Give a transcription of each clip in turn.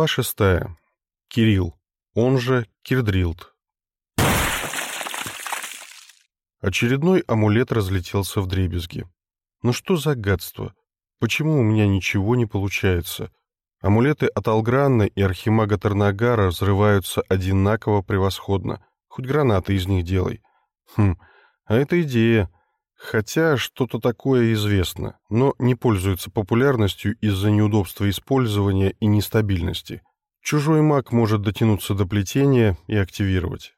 Глава шестая. Кирилл, он же Кирдрилд. Очередной амулет разлетелся в дребезги. Ну что за гадство? Почему у меня ничего не получается? Амулеты от Алгранна и Архимага Тарнагара взрываются одинаково превосходно. Хоть гранаты из них делай. Хм, а это идея. Хотя что-то такое известно, но не пользуется популярностью из-за неудобства использования и нестабильности. Чужой маг может дотянуться до плетения и активировать.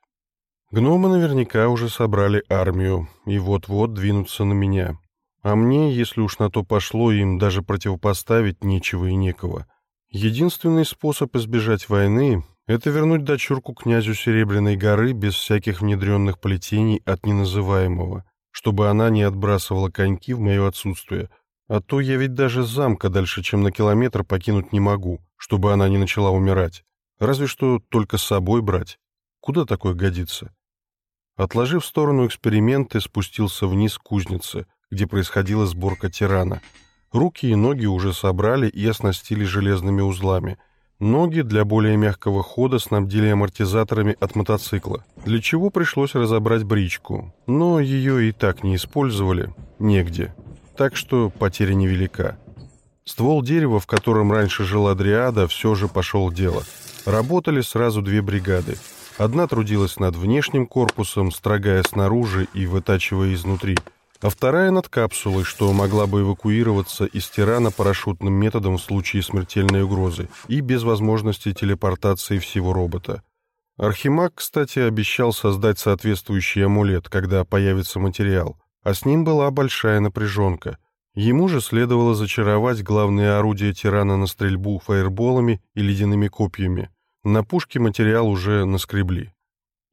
Гномы наверняка уже собрали армию и вот-вот двинутся на меня. А мне, если уж на то пошло, им даже противопоставить нечего и некого. Единственный способ избежать войны — это вернуть дочурку князю Серебряной горы без всяких внедренных плетений от неназываемого — чтобы она не отбрасывала коньки в мое отсутствие, а то я ведь даже замка дальше, чем на километр, покинуть не могу, чтобы она не начала умирать. Разве что только с собой брать. Куда такое годится? Отложив в сторону эксперименты, спустился вниз к кузнице, где происходила сборка тирана. Руки и ноги уже собрали и оснастили железными узлами — Ноги для более мягкого хода снабдили амортизаторами от мотоцикла, для чего пришлось разобрать бричку, но ее и так не использовали, негде, так что потеря невелика. Ствол дерева, в котором раньше жила Дриада, все же пошел дело. Работали сразу две бригады. Одна трудилась над внешним корпусом, строгая снаружи и вытачивая изнутри – а вторая над капсулой, что могла бы эвакуироваться из Тирана парашютным методом в случае смертельной угрозы и без возможности телепортации всего робота. Архимаг, кстати, обещал создать соответствующий амулет, когда появится материал, а с ним была большая напряженка. Ему же следовало зачаровать главные орудия тирана на стрельбу фаерболами и ледяными копьями. На пушке материал уже наскребли.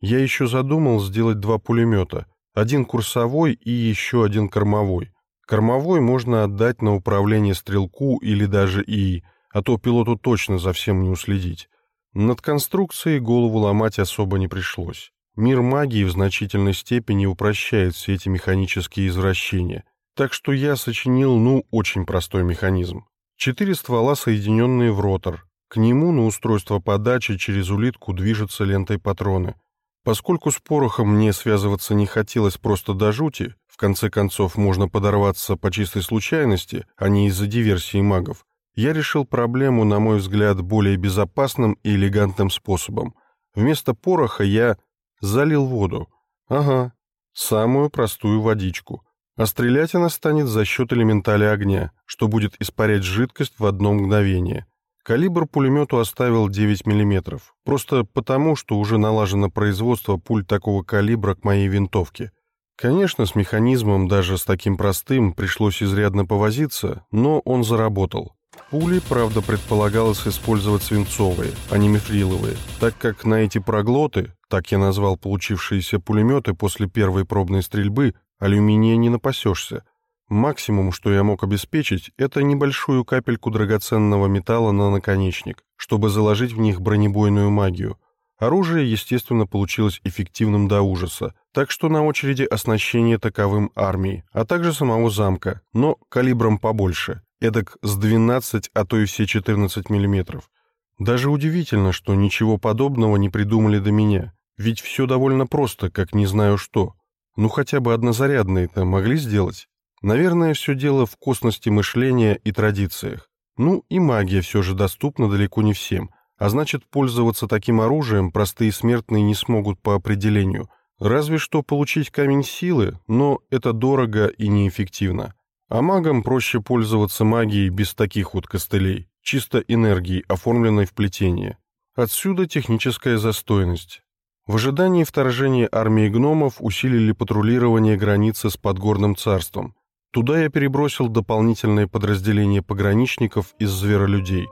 Я еще задумал сделать два пулемета — один курсовой и еще один кормовой. Кормовой можно отдать на управление стрелку или даже ИИ, а то пилоту точно за всем не уследить. Над конструкцией голову ломать особо не пришлось. Мир магии в значительной степени упрощает все эти механические извращения. Так что я сочинил, ну, очень простой механизм. Четыре ствола, соединенные в ротор. К нему на устройство подачи через улитку движется лентой патроны – Поскольку с порохом мне связываться не хотелось просто до жути, в конце концов можно подорваться по чистой случайности, а не из-за диверсии магов, я решил проблему, на мой взгляд, более безопасным и элегантным способом. Вместо пороха я залил воду. Ага, самую простую водичку. А стрелять она станет за счет элементаля огня, что будет испарять жидкость в одно мгновение. Калибр пулемету оставил 9 мм, просто потому, что уже налажено производство пуль такого калибра к моей винтовке. Конечно, с механизмом, даже с таким простым, пришлось изрядно повозиться, но он заработал. Пули, правда, предполагалось использовать свинцовые, а не мифриловые, так как на эти проглоты, так я назвал получившиеся пулеметы после первой пробной стрельбы, алюминия не напасешься, Максимум, что я мог обеспечить, это небольшую капельку драгоценного металла на наконечник, чтобы заложить в них бронебойную магию. Оружие, естественно, получилось эффективным до ужаса, так что на очереди оснащение таковым армии, а также самого замка, но калибром побольше, эдак с 12, а то и все 14 миллиметров. Даже удивительно, что ничего подобного не придумали до меня, ведь все довольно просто, как не знаю что. Ну хотя бы однозарядные-то могли сделать? Наверное, все дело в косности мышления и традициях. Ну, и магия все же доступна далеко не всем, а значит, пользоваться таким оружием простые смертные не смогут по определению. Разве что получить камень силы, но это дорого и неэффективно. А магам проще пользоваться магией без таких вот костылей, чисто энергией, оформленной в плетение. Отсюда техническая застойность. В ожидании вторжения армии гномов усилили патрулирование границы с Подгорным царством, Туда я перебросил дополнительное подразделение пограничников из зверолюдей.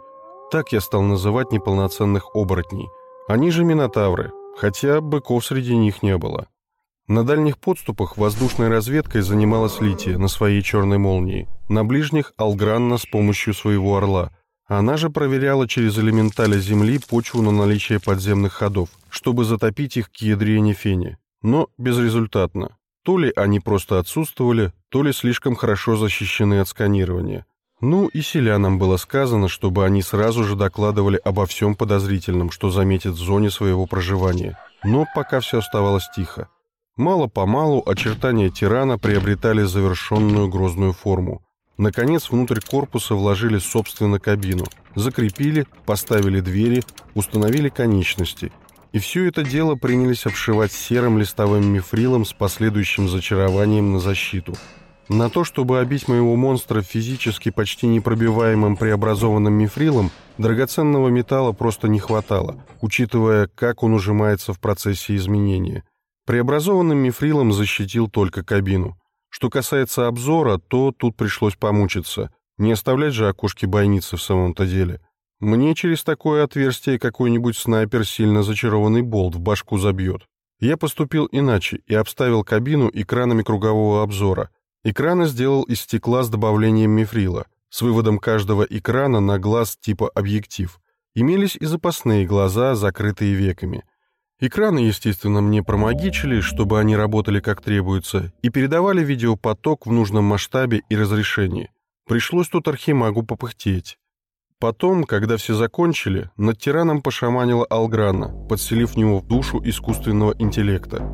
Так я стал называть неполноценных оборотней. Они же минотавры, хотя быков среди них не было. На дальних подступах воздушной разведкой занималась Лития на своей черной молнии, на ближних — Алгранна с помощью своего орла. Она же проверяла через элементали Земли почву на наличие подземных ходов, чтобы затопить их к ядрене фене. Но безрезультатно. То ли они просто отсутствовали, то ли слишком хорошо защищены от сканирования. Ну и селянам было сказано, чтобы они сразу же докладывали обо всем подозрительном, что заметят в зоне своего проживания. Но пока все оставалось тихо. Мало-помалу очертания тирана приобретали завершенную грозную форму. Наконец, внутрь корпуса вложили собственно кабину, закрепили, поставили двери, установили конечности. И все это дело принялись обшивать серым листовым мифрилом с последующим зачарованием на защиту. На то, чтобы обить моего монстра физически почти непробиваемым преобразованным мифрилом, драгоценного металла просто не хватало, учитывая, как он ужимается в процессе изменения. Преобразованным мифрилом защитил только кабину. Что касается обзора, то тут пришлось помучиться. Не оставлять же окошки бойницы в самом-то деле. Мне через такое отверстие какой-нибудь снайпер сильно зачарованный болт в башку забьет. Я поступил иначе и обставил кабину экранами кругового обзора. Экраны сделал из стекла с добавлением мифрила, с выводом каждого экрана на глаз типа объектив. Имелись и запасные глаза, закрытые веками — Экраны, естественно, мне промагичили, чтобы они работали как требуется, и передавали видеопоток в нужном масштабе и разрешении. Пришлось тут архимагу попыхтеть. Потом, когда все закончили, над тираном пошаманила Алграна, подселив в него в душу искусственного интеллекта.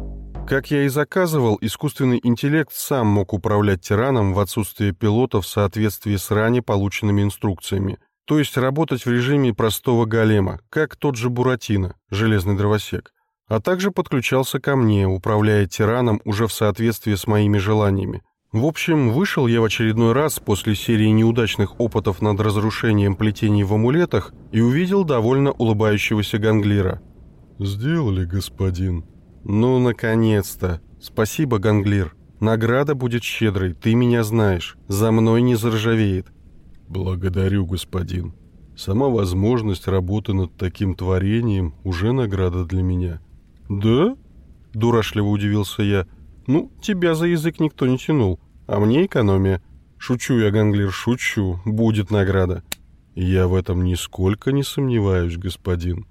Как я и заказывал, искусственный интеллект сам мог управлять тираном в отсутствие пилота в соответствии с ранее полученными инструкциями, то есть работать в режиме простого голема, как тот же Буратино, железный дровосек а также подключался ко мне, управляя тираном уже в соответствии с моими желаниями. В общем, вышел я в очередной раз после серии неудачных опытов над разрушением плетений в амулетах и увидел довольно улыбающегося Ганглира. «Сделали, господин». «Ну, наконец-то! Спасибо, Ганглир. Награда будет щедрой, ты меня знаешь. За мной не заржавеет». «Благодарю, господин. Сама возможность работы над таким творением уже награда для меня». «Да?» — дурашливо удивился я. «Ну, тебя за язык никто не тянул, а мне экономия. Шучу я, Ганглер, шучу. Будет награда». «Я в этом нисколько не сомневаюсь, господин».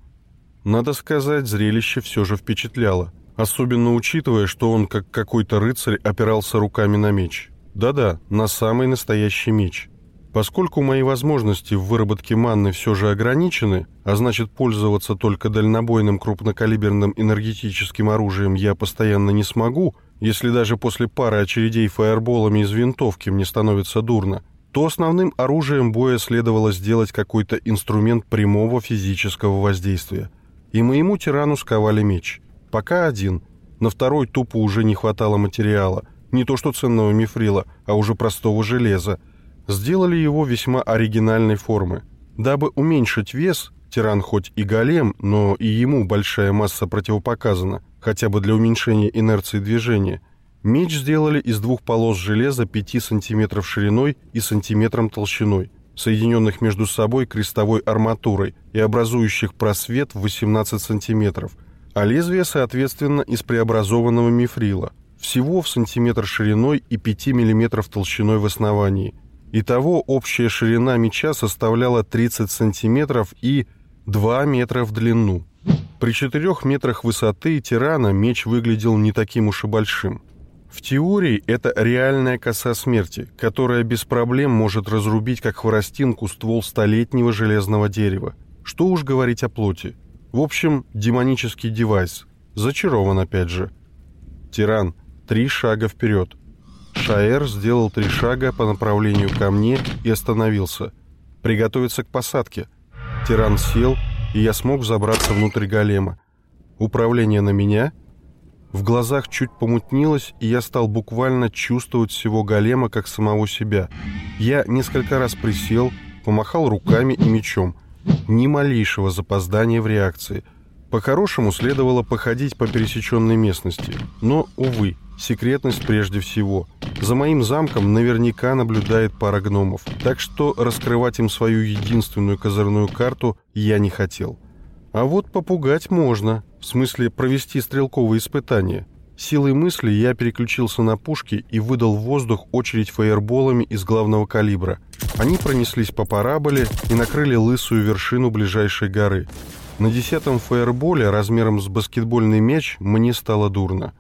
Надо сказать, зрелище все же впечатляло, особенно учитывая, что он, как какой-то рыцарь, опирался руками на меч. Да-да, на самый настоящий меч. Поскольку мои возможности в выработке манны все же ограничены, а значит пользоваться только дальнобойным крупнокалиберным энергетическим оружием я постоянно не смогу, если даже после пары очередей фаерболами из винтовки мне становится дурно, то основным оружием боя следовало сделать какой-то инструмент прямого физического воздействия. И моему тирану сковали меч. Пока один. На второй тупо уже не хватало материала. Не то что ценного мифрила, а уже простого железа – сделали его весьма оригинальной формы. Дабы уменьшить вес, тиран хоть и голем, но и ему большая масса противопоказана, хотя бы для уменьшения инерции движения. Меч сделали из двух полос железа 5 см шириной и сантиметром толщиной, соединенных между собой крестовой арматурой и образующих просвет в 18 см, а лезвие, соответственно, из преобразованного мифрила, всего в сантиметр шириной и 5 мм толщиной в основании – Итого общая ширина меча составляла 30 сантиметров и 2 метра в длину. При 4 метрах высоты тирана меч выглядел не таким уж и большим. В теории это реальная коса смерти, которая без проблем может разрубить как хворостинку ствол столетнего железного дерева. Что уж говорить о плоти. В общем, демонический девайс. Зачарован опять же. Тиран. Три шага вперед. Шаэр сделал три шага по направлению ко мне и остановился. Приготовиться к посадке. Тиран сел, и я смог забраться внутрь голема. Управление на меня. В глазах чуть помутнилось, и я стал буквально чувствовать всего голема как самого себя. Я несколько раз присел, помахал руками и мечом. Ни малейшего запоздания в реакции. По-хорошему следовало походить по пересеченной местности. Но, увы, секретность прежде всего. За моим замком наверняка наблюдает пара гномов, так что раскрывать им свою единственную козырную карту я не хотел. А вот попугать можно, в смысле провести стрелковые испытания. Силой мысли я переключился на пушки и выдал в воздух очередь фаерболами из главного калибра. Они пронеслись по параболе и накрыли лысую вершину ближайшей горы. На десятом фаерболе размером с баскетбольный мяч мне стало дурно.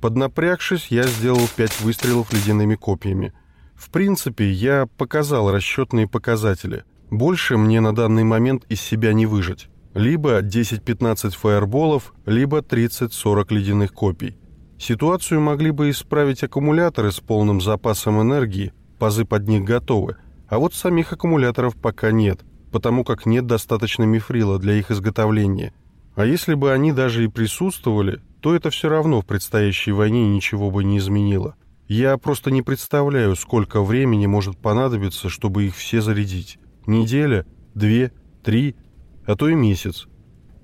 Поднапрягшись, я сделал пять выстрелов ледяными копьями. В принципе, я показал расчетные показатели. Больше мне на данный момент из себя не выжить. Либо 10-15 фаерболов, либо 30-40 ледяных копий. Ситуацию могли бы исправить аккумуляторы с полным запасом энергии, пазы под них готовы, а вот самих аккумуляторов пока нет, потому как нет достаточно мифрила для их изготовления. А если бы они даже и присутствовали, то это все равно в предстоящей войне ничего бы не изменило. Я просто не представляю, сколько времени может понадобиться, чтобы их все зарядить. Неделя, две, три, а то и месяц.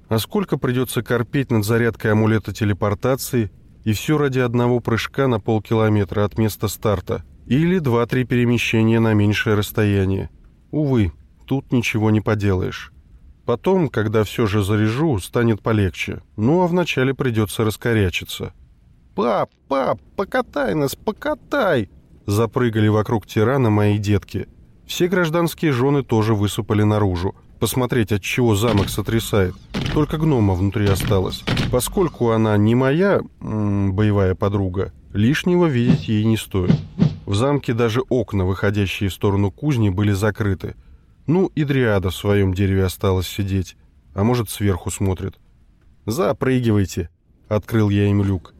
А сколько придется корпеть над зарядкой амулета телепортации, и все ради одного прыжка на полкилометра от места старта, или два-три перемещения на меньшее расстояние. Увы, тут ничего не поделаешь. Потом, когда все же заряжу, станет полегче. Ну, а вначале придется раскорячиться. «Пап, пап, покатай нас, покатай!» Запрыгали вокруг тирана мои детки. Все гражданские жены тоже высыпали наружу. Посмотреть, от чего замок сотрясает. Только гнома внутри осталась. Поскольку она не моя м -м, боевая подруга, лишнего видеть ей не стоит. В замке даже окна, выходящие в сторону кузни, были закрыты. Ну, и дриада в своем дереве осталась сидеть. А может, сверху смотрит. «Запрыгивайте!» — открыл я им люк.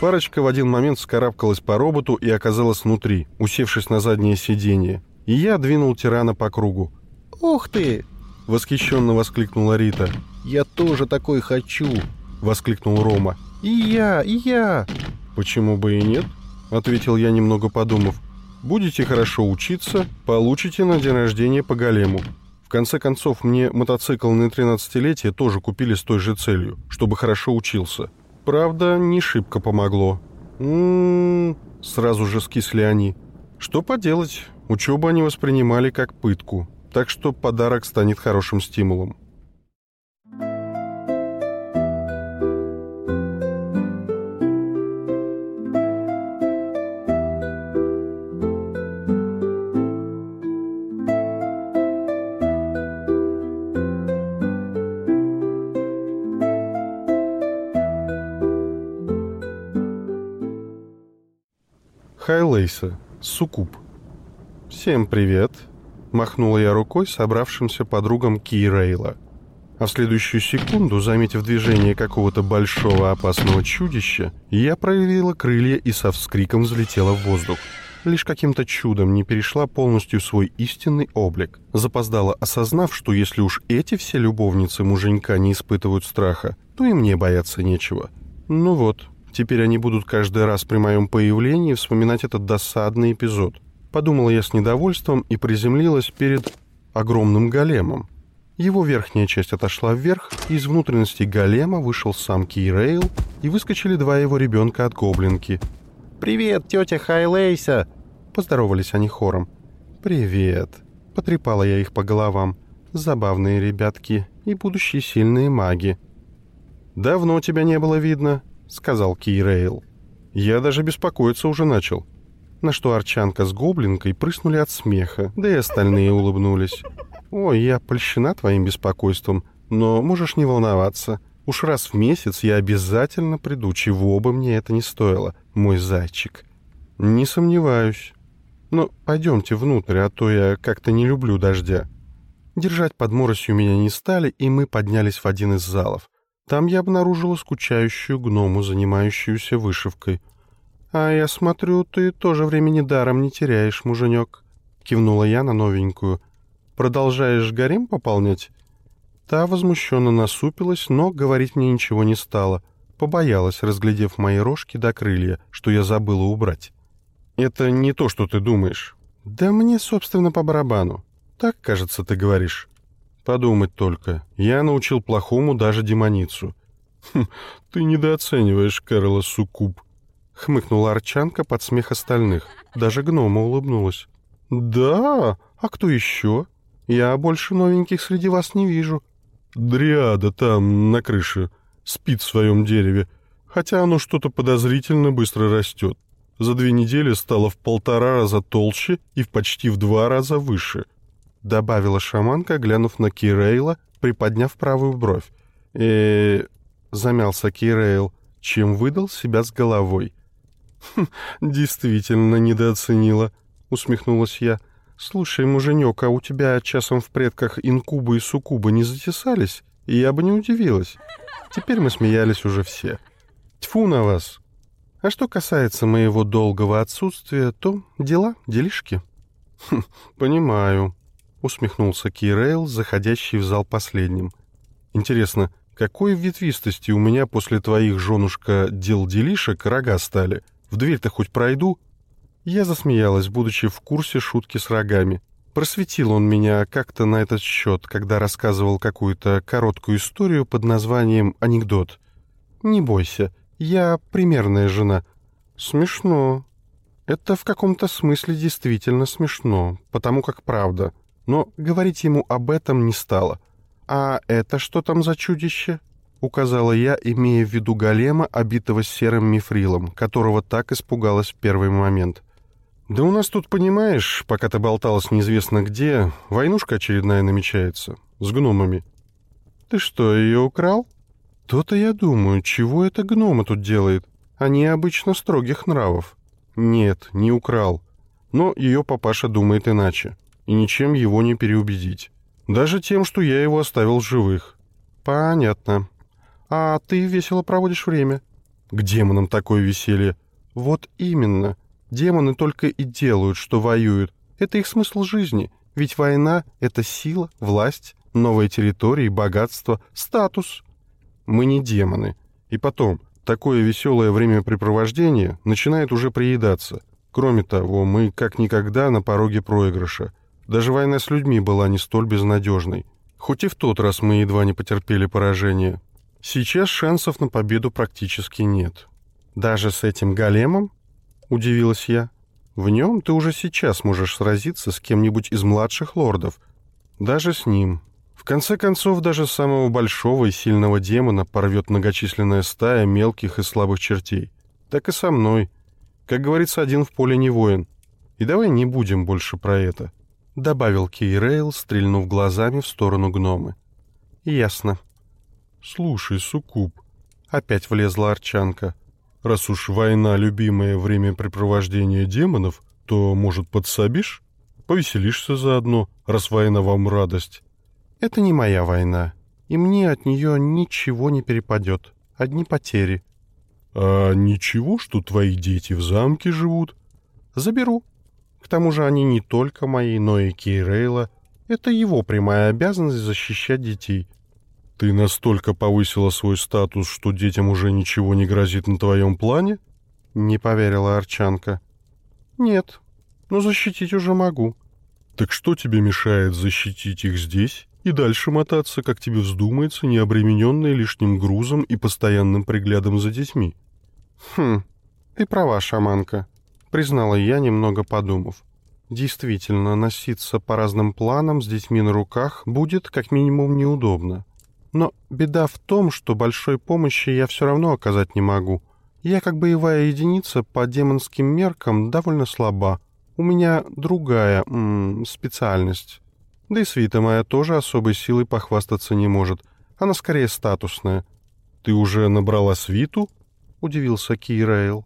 Парочка в один момент скарабкалась по роботу и оказалась внутри, усевшись на заднее сиденье. И я двинул тирана по кругу. «Ух ты!» — восхищенно воскликнула Рита. «Я тоже такой хочу!» — воскликнул Рома. «И я, и я!» «Почему бы и нет?» — ответил я, немного подумав. «Будете хорошо учиться, получите на день рождения по голему. В конце концов, мне мотоцикл на 13-летие тоже купили с той же целью, чтобы хорошо учился. Правда, не шибко помогло. М-м-м, сразу же скисли они. Что поделать, учебу они воспринимали как пытку, так что подарок станет хорошим стимулом. Хайлейса, Сукуб. «Всем привет!» — махнула я рукой собравшимся подругам Кейрейла. А в следующую секунду, заметив движение какого-то большого опасного чудища, я проявила крылья и со вскриком взлетела в воздух. Лишь каким-то чудом не перешла полностью свой истинный облик. Запоздала, осознав, что если уж эти все любовницы муженька не испытывают страха, то и мне бояться нечего. Ну вот, Теперь они будут каждый раз при моем появлении вспоминать этот досадный эпизод. Подумала я с недовольством и приземлилась перед огромным големом. Его верхняя часть отошла вверх, и из внутренности голема вышел сам Кейрейл, и выскочили два его ребенка от гоблинки. «Привет, тетя Хайлейса!» Поздоровались они хором. «Привет!» Потрепала я их по головам. «Забавные ребятки и будущие сильные маги». «Давно тебя не было видно», — сказал Кейрейл. «Я даже беспокоиться уже начал». На что Арчанка с Гоблинкой прыснули от смеха, да и остальные улыбнулись. «Ой, я польщена твоим беспокойством, но можешь не волноваться. Уж раз в месяц я обязательно приду, чего бы мне это ни стоило, мой зайчик». «Не сомневаюсь. Но пойдемте внутрь, а то я как-то не люблю дождя». Держать под моросью меня не стали, и мы поднялись в один из залов. Там я обнаружила скучающую гному, занимающуюся вышивкой. «А я смотрю, ты тоже времени даром не теряешь, муженек», — кивнула я на новенькую. «Продолжаешь гарем пополнять?» Та возмущенно насупилась, но говорить мне ничего не стала. Побоялась, разглядев мои рожки до крылья, что я забыла убрать. «Это не то, что ты думаешь». «Да мне, собственно, по барабану. Так, кажется, ты говоришь». Подумать только, я научил плохому даже демоницу. Хм, ты недооцениваешь Кэрола Суккуб. Хмыкнула Арчанка под смех остальных. Даже гнома улыбнулась. Да? А кто еще? Я больше новеньких среди вас не вижу. Дриада там, на крыше, спит в своем дереве, хотя оно что-то подозрительно быстро растет. За две недели стало в полтора раза толще и в почти в два раза выше — добавила шаманка, глянув на Кирейла, приподняв правую бровь. э замялся Кирейл, чем выдал себя с головой. «Хм, «Действительно недооценила», — усмехнулась я. «Слушай, муженек, а у тебя часом в предках инкубы и суккубы не затесались? И я бы не удивилась. Теперь мы смеялись уже все. Тьфу на вас! А что касается моего долгого отсутствия, то дела, делишки». «Хм, понимаю», — усмехнулся Кирейл, заходящий в зал последним. «Интересно, какой ветвистости у меня после твоих, женушка, дел-делишек рога стали? В дверь-то хоть пройду?» Я засмеялась, будучи в курсе шутки с рогами. Просветил он меня как-то на этот счет, когда рассказывал какую-то короткую историю под названием «Анекдот». «Не бойся, я примерная жена». «Смешно». «Это в каком-то смысле действительно смешно, потому как правда. Но говорить ему об этом не стало. А это что там за чудище?» — указала я, имея в виду голема, обитого серым мифрилом, которого так испугалась в первый момент. «Да у нас тут, понимаешь, пока ты болталась неизвестно где, войнушка очередная намечается. С гномами». «Ты что, ее украл?» «То-то я думаю, чего это гнома тут делает? Они обычно строгих нравов». «Нет, не украл. Но ее папаша думает иначе, и ничем его не переубедить. Даже тем, что я его оставил живых». «Понятно. А ты весело проводишь время?» «К демонам такое веселье». «Вот именно». Демоны только и делают, что воюют. Это их смысл жизни. Ведь война — это сила, власть, новые территории, богатство, статус. Мы не демоны. И потом, такое веселое времяпрепровождение начинает уже приедаться. Кроме того, мы как никогда на пороге проигрыша. Даже война с людьми была не столь безнадежной. Хоть и в тот раз мы едва не потерпели поражение. Сейчас шансов на победу практически нет. Даже с этим големом? — удивилась я. «В нем ты уже сейчас можешь сразиться с кем-нибудь из младших лордов. Даже с ним. В конце концов, даже самого большого и сильного демона порвет многочисленная стая мелких и слабых чертей. Так и со мной. Как говорится, один в поле не воин. И давай не будем больше про это», — добавил Кейрейл, стрельнув глазами в сторону гномы. «Ясно». «Слушай, Сукуб», — опять влезла Арчанка, — Раз уж война — любимое времяпрепровождение демонов, то, может, подсобишь? Повеселишься заодно, раз война вам радость. Это не моя война, и мне от нее ничего не перепадет. Одни потери. А ничего, что твои дети в замке живут? Заберу. К тому же они не только мои, но и Кейрейла. Это его прямая обязанность защищать детей. Ты настолько повысила свой статус, что детям уже ничего не грозит на твоем плане? Не поверила Арчанка. Нет, но защитить уже могу. Так что тебе мешает защитить их здесь и дальше мотаться, как тебе вздумается, не обремененной лишним грузом и постоянным приглядом за детьми? Хм, ты права, шаманка, признала я, немного подумав. Действительно, носиться по разным планам с детьми на руках будет как минимум неудобно. Но беда в том, что большой помощи я все равно оказать не могу. Я как боевая единица по демонским меркам довольно слаба. У меня другая м -м, специальность. Да и свита моя тоже особой силой похвастаться не может. Она скорее статусная. «Ты уже набрала свиту?» — удивился Кирейл.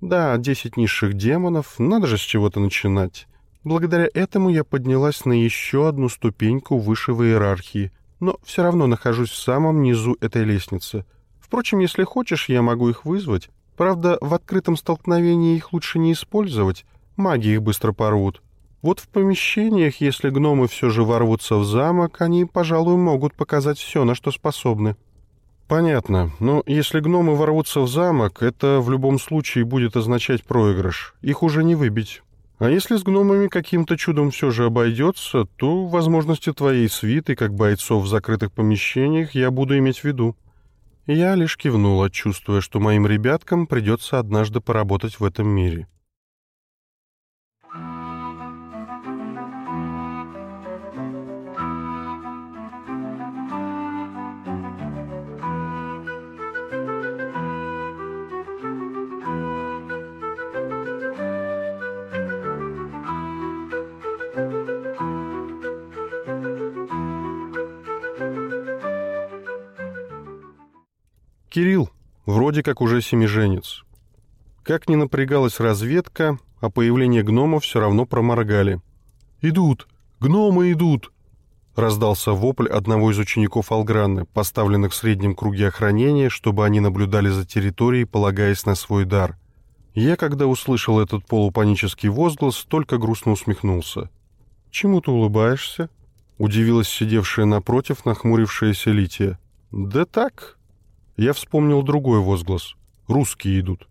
«Да, десять низших демонов. Надо же с чего-то начинать. Благодаря этому я поднялась на еще одну ступеньку выше в иерархии но все равно нахожусь в самом низу этой лестницы. Впрочем, если хочешь, я могу их вызвать. Правда, в открытом столкновении их лучше не использовать, маги их быстро порвут. Вот в помещениях, если гномы все же ворвутся в замок, они, пожалуй, могут показать все, на что способны. Понятно, но если гномы ворвутся в замок, это в любом случае будет означать проигрыш. Их уже не выбить. А если с гномами каким-то чудом все же обойдется, то возможности твоей свиты, как бойцов в закрытых помещениях, я буду иметь в виду. Я лишь кивнула, чувствуя, что моим ребяткам придется однажды поработать в этом мире. Кирилл, вроде как уже семиженец. Как ни напрягалась разведка, а появление гномов все равно проморгали. «Идут! Гномы идут!» Раздался вопль одного из учеников Алгранны, поставленных в среднем круге охранения, чтобы они наблюдали за территорией, полагаясь на свой дар. Я, когда услышал этот полупанический возглас, только грустно усмехнулся. «Чему ты улыбаешься?» — удивилась сидевшая напротив нахмурившаяся Лития. «Да так». Я вспомнил другой возглас. «Русские идут».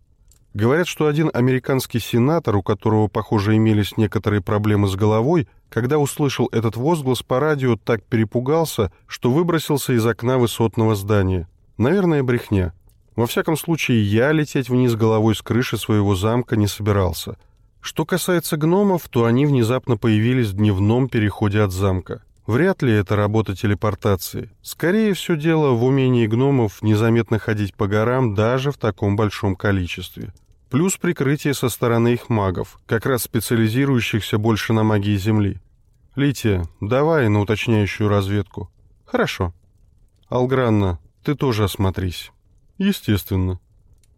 Говорят, что один американский сенатор, у которого, похоже, имелись некоторые проблемы с головой, когда услышал этот возглас по радио, так перепугался, что выбросился из окна высотного здания. Наверное, брехня. Во всяком случае, я лететь вниз головой с крыши своего замка не собирался. Что касается гномов, то они внезапно появились в дневном переходе от замка. Вряд ли это работа телепортации. Скорее все дело в умении гномов незаметно ходить по горам даже в таком большом количестве плюс прикрытие со стороны их магов, как раз специализирующихся больше на магии Земли. Лития, давай на уточняющую разведку. Хорошо. Алгранна, ты тоже осмотрись. Естественно.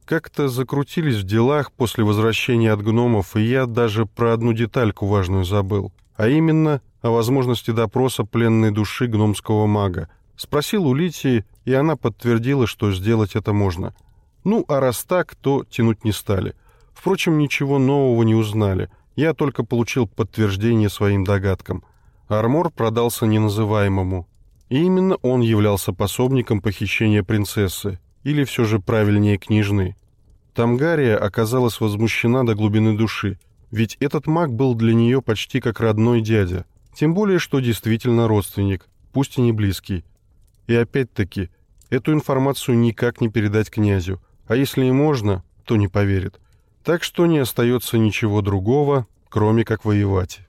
Как-то закрутились в делах после возвращения от гномов, и я даже про одну детальку важную забыл, а именно о возможности допроса пленной души гномского мага. Спросил у Литии, и она подтвердила, что сделать это можно — ну, а раз так, то тянуть не стали. Впрочем, ничего нового не узнали. Я только получил подтверждение своим догадкам. Армор продался неназываемому. И именно он являлся пособником похищения принцессы, или все же правильнее княжны. Тамгария оказалась возмущена до глубины души, ведь этот маг был для нее почти как родной дядя, тем более, что действительно родственник, пусть и не близкий. И опять-таки, эту информацию никак не передать князю, а если и можно, то не поверит. Так что не остается ничего другого, кроме как воевать.